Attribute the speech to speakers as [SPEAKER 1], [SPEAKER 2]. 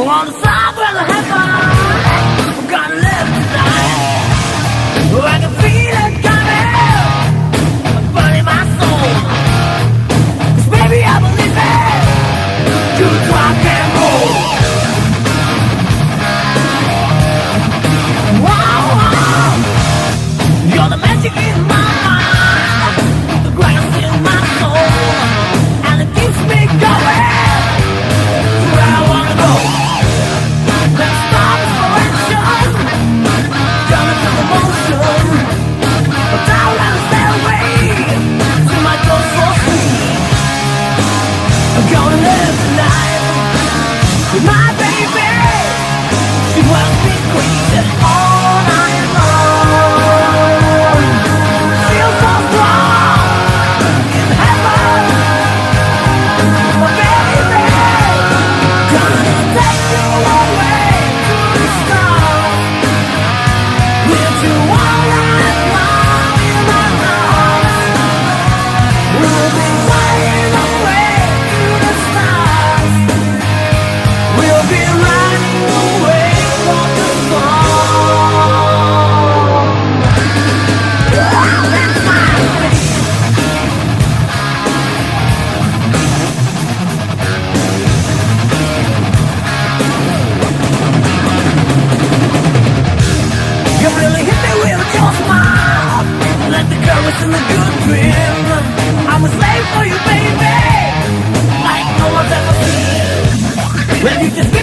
[SPEAKER 1] On the side where the heaven, gotta live tonight. in a good dream. I'm a slave for you, baby. Like no one's ever been. Well, you just